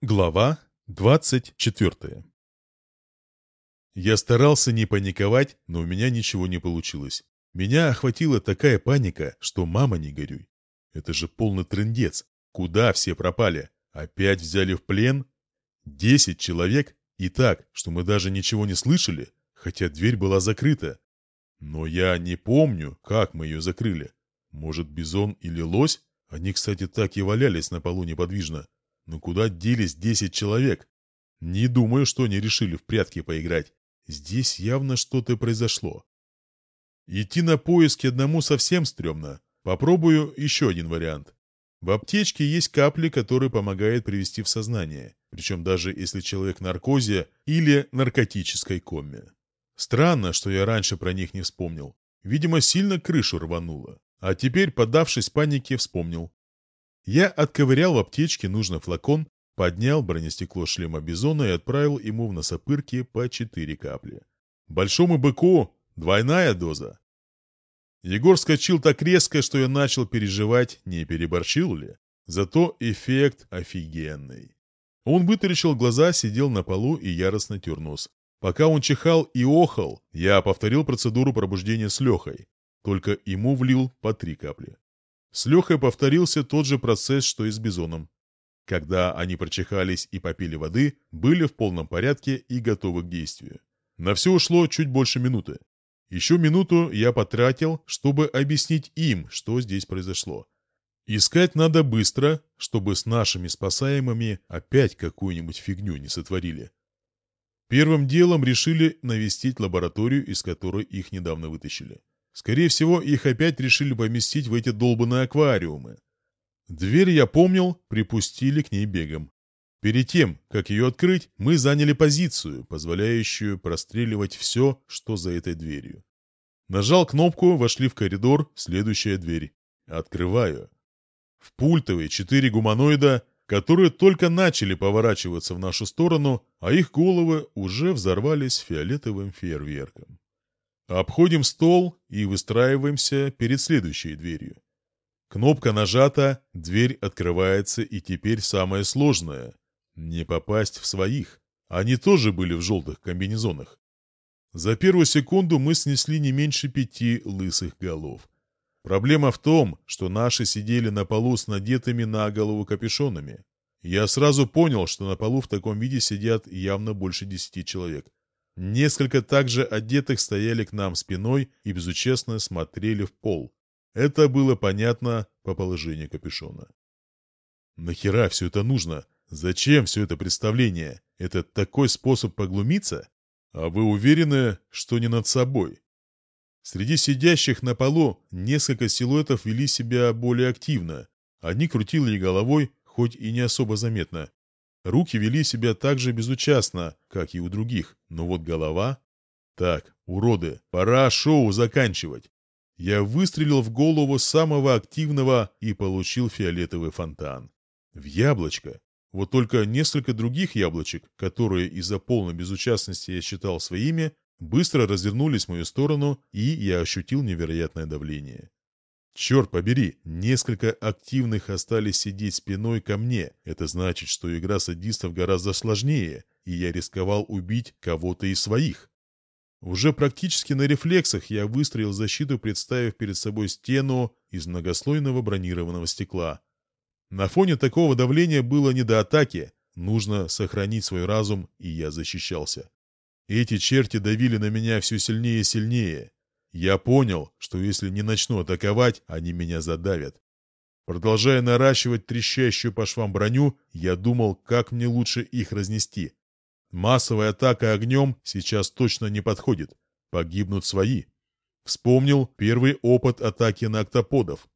Глава 24 Я старался не паниковать, но у меня ничего не получилось. Меня охватила такая паника, что мама не горюй. Это же полный трындец. Куда все пропали? Опять взяли в плен? Десять человек? И так, что мы даже ничего не слышали, хотя дверь была закрыта. Но я не помню, как мы ее закрыли. Может, бизон или лось? Они, кстати, так и валялись на полу неподвижно. Но куда делись десять человек? Не думаю, что они решили в прятки поиграть. Здесь явно что-то произошло. Идти на поиски одному совсем стрёмно. Попробую еще один вариант. В аптечке есть капли, которые помогают привести в сознание. Причем даже если человек в наркозе или наркотической коме. Странно, что я раньше про них не вспомнил. Видимо, сильно крышу рвануло. А теперь, поддавшись панике, вспомнил. Я отковырял в аптечке нужный флакон, поднял бронестекло шлема Бизона и отправил ему в носопырки по четыре капли. Большому быку двойная доза. Егор скочил так резко, что я начал переживать, не переборщил ли. Зато эффект офигенный. Он вытаращил глаза, сидел на полу и яростно тер нос. Пока он чихал и охал, я повторил процедуру пробуждения с Лехой. Только ему влил по три капли. С Лехой повторился тот же процесс, что и с Бизоном. Когда они прочихались и попили воды, были в полном порядке и готовы к действию. На все ушло чуть больше минуты. Еще минуту я потратил, чтобы объяснить им, что здесь произошло. Искать надо быстро, чтобы с нашими спасаемыми опять какую-нибудь фигню не сотворили. Первым делом решили навестить лабораторию, из которой их недавно вытащили. Скорее всего, их опять решили поместить в эти долбанные аквариумы. Дверь, я помнил, припустили к ней бегом. Перед тем, как ее открыть, мы заняли позицию, позволяющую простреливать все, что за этой дверью. Нажал кнопку, вошли в коридор, следующая дверь. Открываю. В пультовые четыре гуманоида, которые только начали поворачиваться в нашу сторону, а их головы уже взорвались фиолетовым фейерверком. Обходим стол и выстраиваемся перед следующей дверью. Кнопка нажата, дверь открывается, и теперь самое сложное — не попасть в своих. Они тоже были в желтых комбинезонах. За первую секунду мы снесли не меньше пяти лысых голов. Проблема в том, что наши сидели на полу с надетыми на голову капюшонами. Я сразу понял, что на полу в таком виде сидят явно больше десяти человек. Несколько также одетых стояли к нам спиной и безучастно смотрели в пол. Это было понятно по положению капюшона. Нахера все это нужно? Зачем все это представление? Это такой способ поглумиться? А вы уверены, что не над собой? Среди сидящих на полу несколько силуэтов вели себя более активно. Они крутили головой, хоть и не особо заметно. Руки вели себя так же безучастно, как и у других, но вот голова... Так, уроды, пора шоу заканчивать. Я выстрелил в голову самого активного и получил фиолетовый фонтан. В яблочко. Вот только несколько других яблочек, которые из-за полной безучастности я считал своими, быстро развернулись в мою сторону, и я ощутил невероятное давление. Черт побери, несколько активных остались сидеть спиной ко мне. Это значит, что игра садистов гораздо сложнее, и я рисковал убить кого-то из своих. Уже практически на рефлексах я выстроил защиту, представив перед собой стену из многослойного бронированного стекла. На фоне такого давления было не до атаки, нужно сохранить свой разум, и я защищался. Эти черти давили на меня все сильнее и сильнее. Я понял, что если не начну атаковать, они меня задавят. Продолжая наращивать трещащую по швам броню, я думал, как мне лучше их разнести. Массовая атака огнем сейчас точно не подходит. Погибнут свои. Вспомнил первый опыт атаки на октоподов.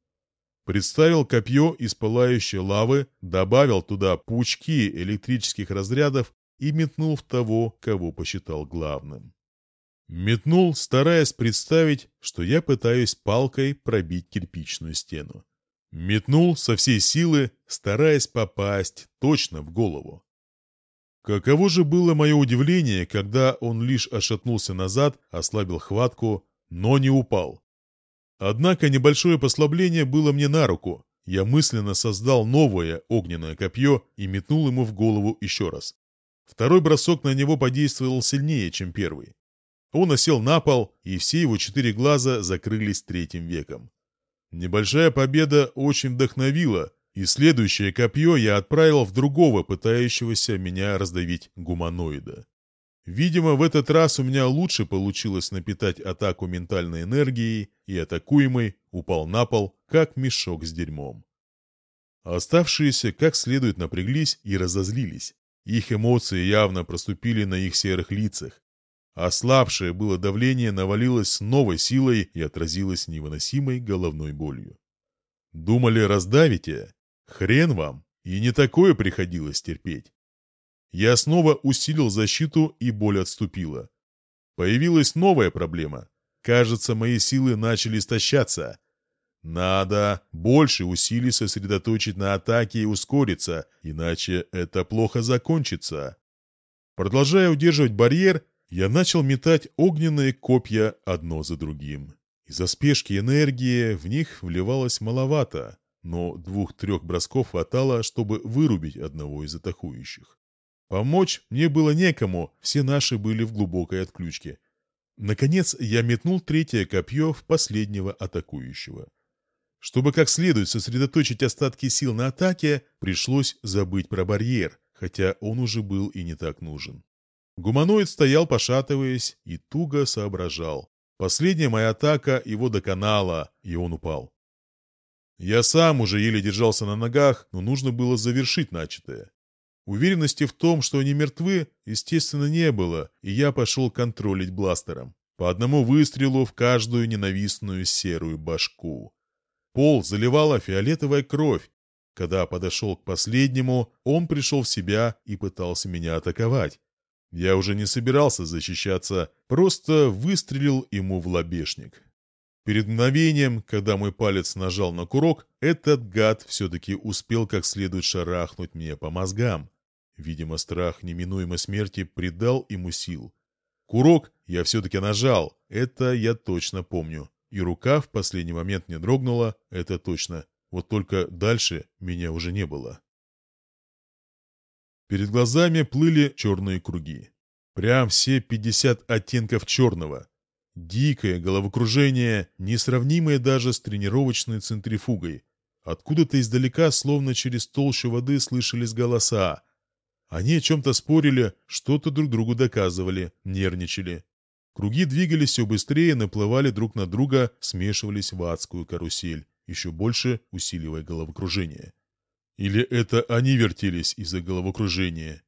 Представил копье из пылающей лавы, добавил туда пучки электрических разрядов и метнул в того, кого посчитал главным. Метнул, стараясь представить, что я пытаюсь палкой пробить кирпичную стену. Метнул со всей силы, стараясь попасть точно в голову. Каково же было мое удивление, когда он лишь ошатнулся назад, ослабил хватку, но не упал. Однако небольшое послабление было мне на руку. я мысленно создал новое огненное копье и метнул ему в голову еще раз. Второй бросок на него подействовал сильнее, чем первый. Он осел на пол, и все его четыре глаза закрылись третьим веком. Небольшая победа очень вдохновила, и следующее копье я отправил в другого, пытающегося меня раздавить гуманоида. Видимо, в этот раз у меня лучше получилось напитать атаку ментальной энергией, и атакуемый упал на пол, как мешок с дерьмом. Оставшиеся как следует напряглись и разозлились. Их эмоции явно проступили на их серых лицах. Ослабшее было давление навалилось с новой силой и отразилось невыносимой головной болью. Думали, раздавите? Хрен вам! И не такое приходилось терпеть. Я снова усилил защиту, и боль отступила. Появилась новая проблема. Кажется, мои силы начали истощаться. Надо больше усилий сосредоточить на атаке и ускориться, иначе это плохо закончится. Продолжая удерживать барьер, я начал метать огненные копья одно за другим. Из-за спешки энергии в них вливалось маловато, но двух-трех бросков хватало, чтобы вырубить одного из атакующих. Помочь мне было некому, все наши были в глубокой отключке. Наконец я метнул третье копье в последнего атакующего. Чтобы как следует сосредоточить остатки сил на атаке, пришлось забыть про барьер, хотя он уже был и не так нужен. Гуманоид стоял, пошатываясь, и туго соображал. Последняя моя атака его доконала, и он упал. Я сам уже еле держался на ногах, но нужно было завершить начатое. Уверенности в том, что они мертвы, естественно, не было, и я пошел контролить бластером. По одному выстрелу в каждую ненавистную серую башку. Пол заливала фиолетовая кровь. Когда подошел к последнему, он пришел в себя и пытался меня атаковать. Я уже не собирался защищаться, просто выстрелил ему в лобешник. Перед мгновением, когда мой палец нажал на курок, этот гад все-таки успел как следует шарахнуть мне по мозгам. Видимо, страх неминуемой смерти придал ему сил. Курок я все-таки нажал, это я точно помню. И рука в последний момент не дрогнула, это точно. Вот только дальше меня уже не было. Перед глазами плыли черные круги. Прям все 50 оттенков черного. Дикое головокружение, несравнимое даже с тренировочной центрифугой. Откуда-то издалека, словно через толщу воды, слышались голоса. Они о чем-то спорили, что-то друг другу доказывали, нервничали. Круги двигались все быстрее, наплывали друг на друга, смешивались в адскую карусель, еще больше усиливая головокружение. Или это они вертелись из-за головокружения?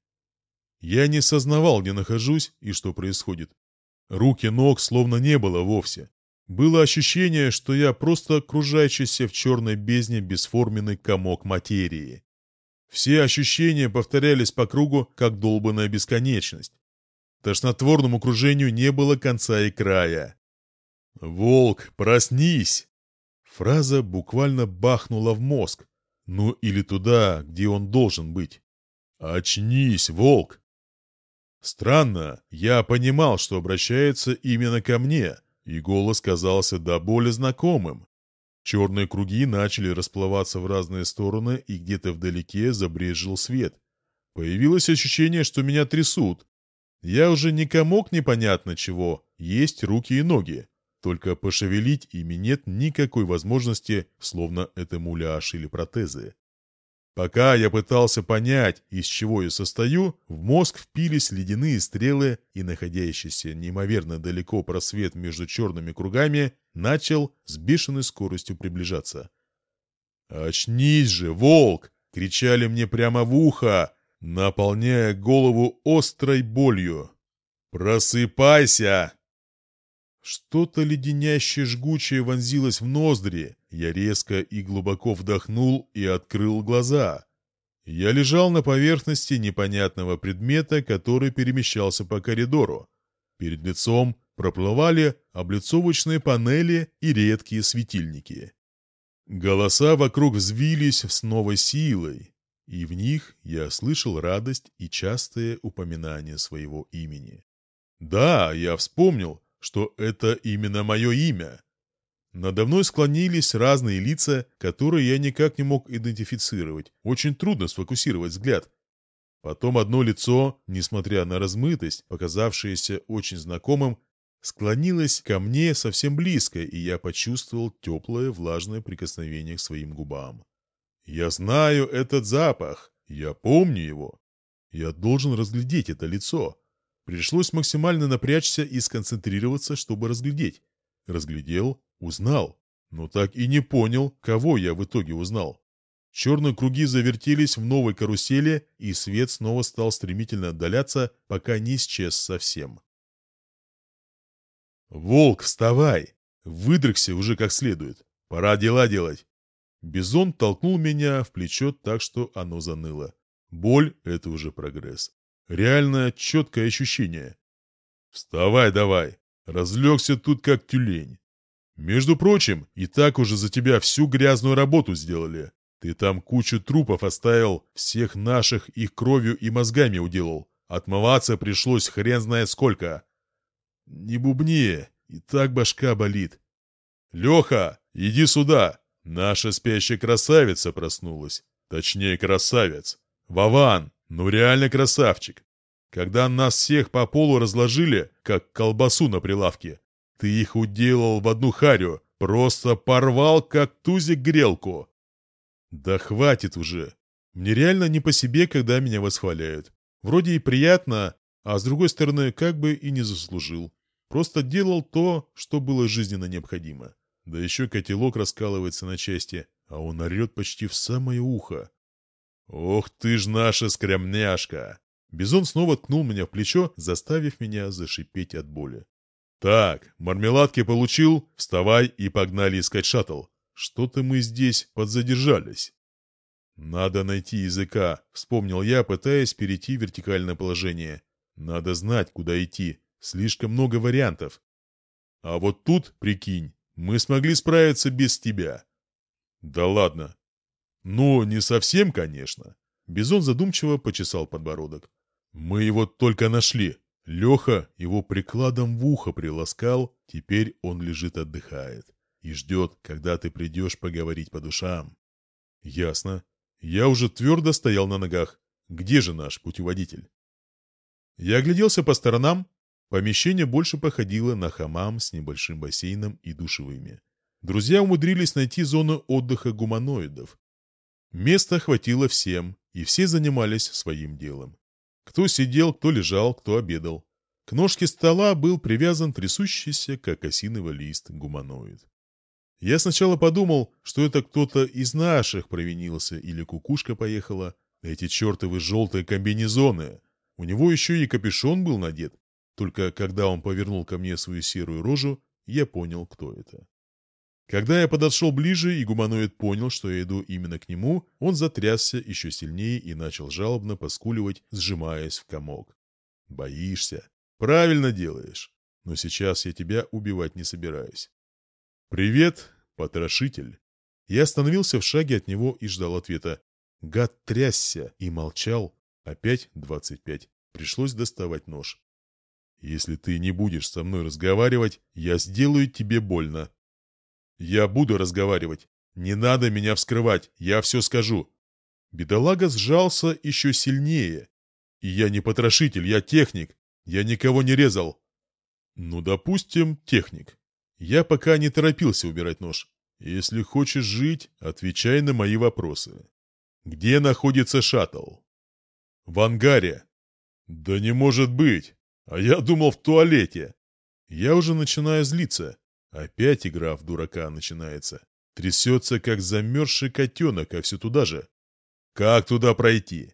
Я не сознавал, где нахожусь и что происходит. Руки ног словно не было вовсе. Было ощущение, что я просто кружащийся в черной бездне бесформенный комок материи. Все ощущения повторялись по кругу, как долбанная бесконечность. Тошнотворному кружению не было конца и края. «Волк, проснись!» Фраза буквально бахнула в мозг. Ну или туда, где он должен быть. «Очнись, волк!» Странно, я понимал, что обращается именно ко мне, и голос казался до боли знакомым. Черные круги начали расплываться в разные стороны, и где-то вдалеке забрезжил свет. Появилось ощущение, что меня трясут, я уже не комок непонятно чего, есть руки и ноги. Только пошевелить ими нет никакой возможности, словно это муляж или протезы. Пока я пытался понять, из чего я состою, в мозг впились ледяные стрелы, и находящийся неимоверно далеко просвет между черными кругами начал с бешеной скоростью приближаться. «Очнись же, волк!» — кричали мне прямо в ухо, наполняя голову острой болью. «Просыпайся!» Что-то леденящее жгучее вонзилось в ноздри. Я резко и глубоко вдохнул и открыл глаза. Я лежал на поверхности непонятного предмета, который перемещался по коридору. Перед лицом проплывали облицовочные панели и редкие светильники. Голоса вокруг взвились с новой силой и в них я слышал радость и частые упоминания своего имени. Да, я вспомнил, что это именно мое имя. Надо мной склонились разные лица, которые я никак не мог идентифицировать. Очень трудно сфокусировать взгляд. Потом одно лицо, несмотря на размытость, показавшееся очень знакомым, склонилось ко мне совсем близко, и я почувствовал теплое влажное прикосновение к своим губам. Я знаю этот запах, я помню его. Я должен разглядеть это лицо. Пришлось максимально напрячься и сконцентрироваться, чтобы разглядеть. Разглядел, узнал, но так и не понял, кого я в итоге узнал. Черные круги завертелись в новой карусели, и свет снова стал стремительно отдаляться, пока не исчез совсем. «Волк, вставай! Выдрыхся уже как следует. Пора дела делать!» Бизон толкнул меня в плечо так, что оно заныло. Боль — это уже прогресс. Реально четкое ощущение. «Вставай давай! Разлегся тут как тюлень. Между прочим, и так уже за тебя всю грязную работу сделали. Ты там кучу трупов оставил, всех наших их кровью и мозгами уделал. Отмываться пришлось хрен знает сколько. Не бубни, и так башка болит. Леха, иди сюда. Наша спящая красавица проснулась. Точнее, красавец. Вован, ну реально красавчик. Когда нас всех по полу разложили, как колбасу на прилавке, ты их уделал в одну харю, просто порвал, как тузик грелку. Да хватит уже. Мне реально не по себе, когда меня восхваляют. Вроде и приятно, а с другой стороны, как бы и не заслужил. Просто делал то, что было жизненно необходимо. Да еще котелок раскалывается на части, а он орет почти в самое ухо. «Ох ты ж наша скромняшка!» Бизон снова ткнул меня в плечо, заставив меня зашипеть от боли. «Так, мармеладки получил, вставай и погнали искать шаттл. Что-то мы здесь подзадержались». «Надо найти языка», — вспомнил я, пытаясь перейти в вертикальное положение. «Надо знать, куда идти. Слишком много вариантов. А вот тут, прикинь, мы смогли справиться без тебя». «Да ладно». «Ну, не совсем, конечно». Бизон задумчиво почесал подбородок. «Мы его только нашли. Леха его прикладом в ухо приласкал, теперь он лежит отдыхает и ждет, когда ты придешь поговорить по душам. Ясно. Я уже твердо стоял на ногах. Где же наш путеводитель? Я огляделся по сторонам. Помещение больше походило на хамам с небольшим бассейном и душевыми. Друзья умудрились найти зону отдыха гуманоидов. Места хватило всем, и все занимались своим делом. Кто сидел, кто лежал, кто обедал. К ножке стола был привязан трясущийся, как осиновый лист, гуманоид. Я сначала подумал, что это кто-то из наших провинился или кукушка поехала. Эти чертовы желтые комбинезоны. У него еще и капюшон был надет. Только когда он повернул ко мне свою серую рожу, я понял, кто это. Когда я подошел ближе, и гуманоид понял, что я иду именно к нему, он затрясся еще сильнее и начал жалобно поскуливать, сжимаясь в комок. «Боишься? Правильно делаешь. Но сейчас я тебя убивать не собираюсь». «Привет, потрошитель». Я остановился в шаге от него и ждал ответа. Гад трясся и молчал. Опять двадцать пять. Пришлось доставать нож. «Если ты не будешь со мной разговаривать, я сделаю тебе больно», «Я буду разговаривать. Не надо меня вскрывать, я все скажу». Бедолага сжался еще сильнее. «И я не потрошитель, я техник. Я никого не резал». «Ну, допустим, техник. Я пока не торопился убирать нож. Если хочешь жить, отвечай на мои вопросы. Где находится шаттл?» «В ангаре». «Да не может быть! А я думал, в туалете!» Я уже начинаю злиться. Опять игра в дурака начинается. Трясется, как замерзший котенок, а все туда же. Как туда пройти?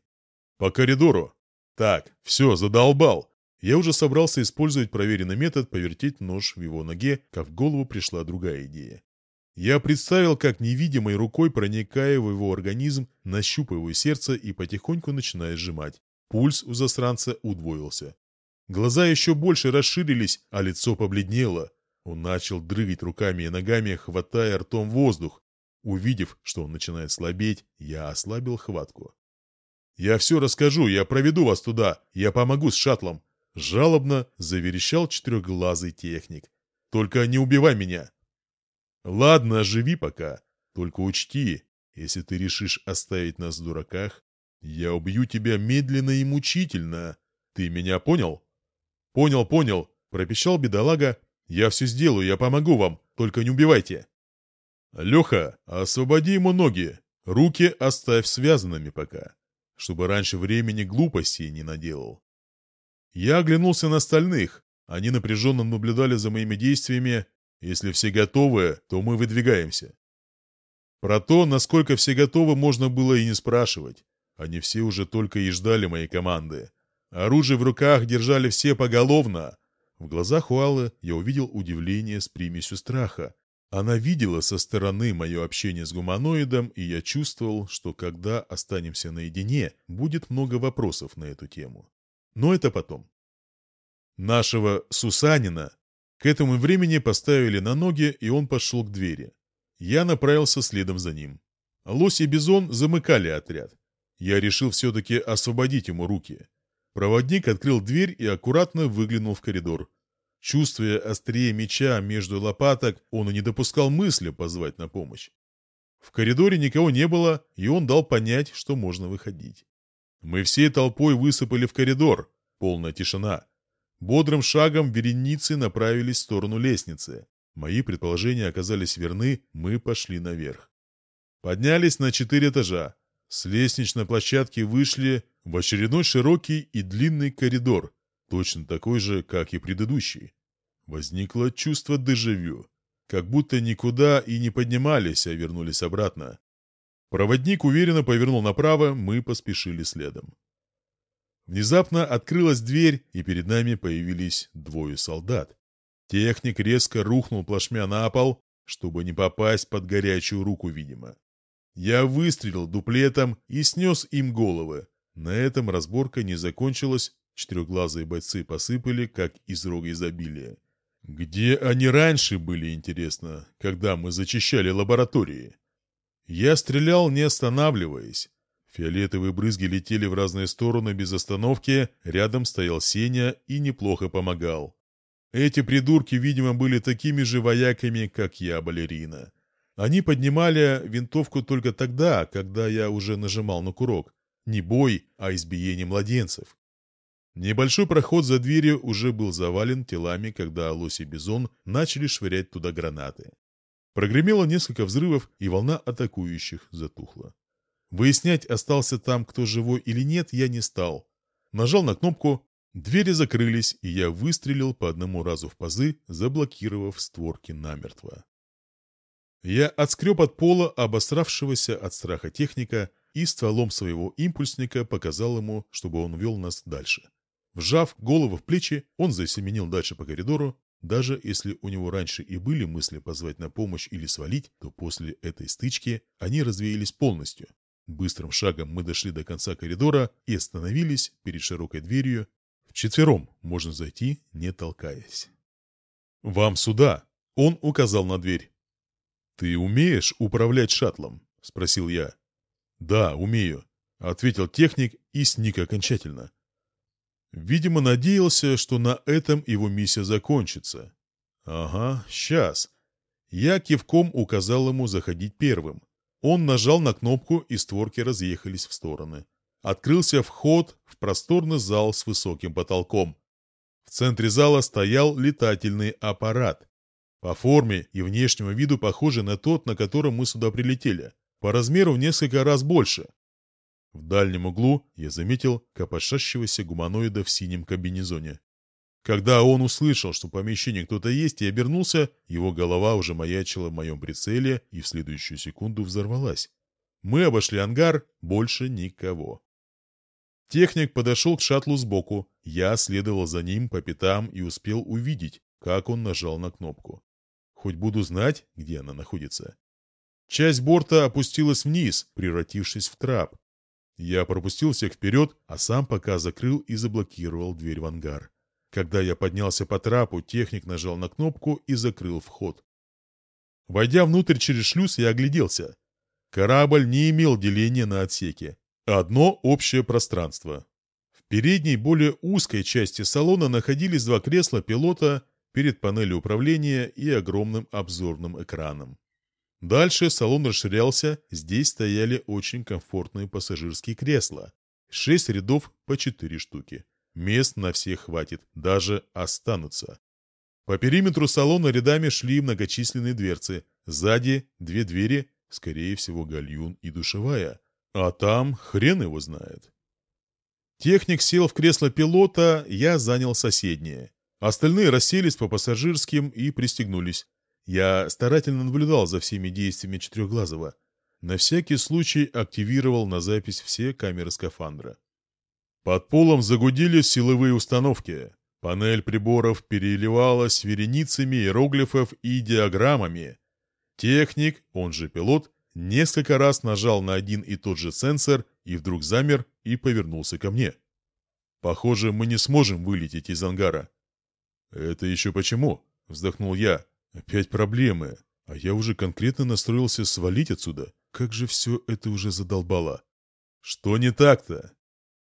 По коридору. Так, все, задолбал. Я уже собрался использовать проверенный метод повертеть нож в его ноге, как в голову пришла другая идея. Я представил, как невидимой рукой проникая в его организм, нащупываю сердце и потихоньку начинаю сжимать. Пульс у засранца удвоился. Глаза еще больше расширились, а лицо побледнело. Он начал дрыгать руками и ногами, хватая ртом воздух. Увидев, что он начинает слабеть, я ослабил хватку. «Я все расскажу, я проведу вас туда, я помогу с шаттлом!» Жалобно заверещал четырехглазый техник. «Только не убивай меня!» Ладно, живи пока. Только учти, если ты решишь оставить нас в дураках, я убью тебя медленно и мучительно. Ты меня понял? Понял, понял, пропищал бедолага. Я все сделаю, я помогу вам, только не убивайте. Леха, освободи ему ноги. Руки оставь связанными пока, чтобы раньше времени глупостей не наделал. Я оглянулся на остальных. Они напряженно наблюдали за моими действиями. Если все готовы, то мы выдвигаемся. Про то, насколько все готовы, можно было и не спрашивать. Они все уже только и ждали моей команды. Оружие в руках держали все поголовно. В глазах Уаллы я увидел удивление с примесью страха. Она видела со стороны мое общение с гуманоидом, и я чувствовал, что когда останемся наедине, будет много вопросов на эту тему. Но это потом. Нашего Сусанина к этому времени поставили на ноги, и он пошел к двери. Я направился следом за ним. Лось и Бизон замыкали отряд. Я решил все-таки освободить ему руки. Проводник открыл дверь и аккуратно выглянул в коридор. Чувствуя острее меча между лопаток, он и не допускал мысли позвать на помощь. В коридоре никого не было, и он дал понять, что можно выходить. Мы всей толпой высыпали в коридор. Полная тишина. Бодрым шагом вереницы направились в сторону лестницы. Мои предположения оказались верны, мы пошли наверх. Поднялись на четыре этажа. С лестничной площадки вышли в очередной широкий и длинный коридор, точно такой же, как и предыдущий. Возникло чувство дежавю, как будто никуда и не поднимались, а вернулись обратно. Проводник уверенно повернул направо, мы поспешили следом. Внезапно открылась дверь, и перед нами появились двое солдат. Техник резко рухнул плашмя на пол, чтобы не попасть под горячую руку, видимо. Я выстрелил дуплетом и снес им головы. На этом разборка не закончилась, четырехглазые бойцы посыпали, как из рога изобилия. Где они раньше были, интересно, когда мы зачищали лаборатории? Я стрелял, не останавливаясь. Фиолетовые брызги летели в разные стороны без остановки, рядом стоял Сеня и неплохо помогал. Эти придурки, видимо, были такими же вояками, как я, балерина. Они поднимали винтовку только тогда, когда я уже нажимал на курок. Не бой, а избиение младенцев. Небольшой проход за дверью уже был завален телами, когда лось и бизон начали швырять туда гранаты. Прогремело несколько взрывов, и волна атакующих затухла. Выяснять, остался там кто живой или нет, я не стал. Нажал на кнопку, двери закрылись, и я выстрелил по одному разу в пазы, заблокировав створки намертво. Я отскреб от пола обосравшегося от страха техника и стволом своего импульсника показал ему, чтобы он вел нас дальше. Вжав голову в плечи, он засеменил дальше по коридору. Даже если у него раньше и были мысли позвать на помощь или свалить, то после этой стычки они развеялись полностью. Быстрым шагом мы дошли до конца коридора и остановились перед широкой дверью. Вчетвером можно зайти, не толкаясь. «Вам сюда!» — он указал на дверь. «Ты умеешь управлять шаттлом?» — спросил я. «Да, умею», — ответил техник и сник окончательно. Видимо, надеялся, что на этом его миссия закончится. «Ага, сейчас». Я кивком указал ему заходить первым. Он нажал на кнопку, и створки разъехались в стороны. Открылся вход в просторный зал с высоким потолком. В центре зала стоял летательный аппарат. По форме и внешнему виду похожий на тот, на котором мы сюда прилетели. По размеру в несколько раз больше. В дальнем углу я заметил копошащегося гуманоида в синем комбинезоне. Когда он услышал, что в помещении кто-то есть, и обернулся, его голова уже маячила в моем прицеле и в следующую секунду взорвалась. Мы обошли ангар, больше никого. Техник подошел к шаттлу сбоку, я следовал за ним по пятам и успел увидеть, как он нажал на кнопку. Хоть буду знать, где она находится. Часть борта опустилась вниз, превратившись в трап. Я пропустил всех вперед, а сам пока закрыл и заблокировал дверь в ангар. Когда я поднялся по трапу, техник нажал на кнопку и закрыл вход. Войдя внутрь через шлюз, я огляделся. Корабль не имел деления на отсеки. Одно общее пространство. В передней, более узкой части салона находились два кресла пилота перед панелью управления и огромным обзорным экраном. Дальше салон расширялся, здесь стояли очень комфортные пассажирские кресла. Шесть рядов по четыре штуки. Мест на всех хватит, даже останутся. По периметру салона рядами шли многочисленные дверцы. Сзади две двери, скорее всего, гальюн и душевая. А там хрен его знает. Техник сел в кресло пилота, я занял соседнее. Остальные расселись по пассажирским и пристегнулись. Я старательно наблюдал за всеми действиями Четырехглазого. На всякий случай активировал на запись все камеры скафандра. Под полом загудели силовые установки. Панель приборов переливалась вереницами иероглифов и диаграммами. Техник, он же пилот, несколько раз нажал на один и тот же сенсор и вдруг замер и повернулся ко мне. «Похоже, мы не сможем вылететь из ангара». «Это еще почему?» — вздохнул я. «Опять проблемы. А я уже конкретно настроился свалить отсюда. Как же все это уже задолбало». «Что не так-то?»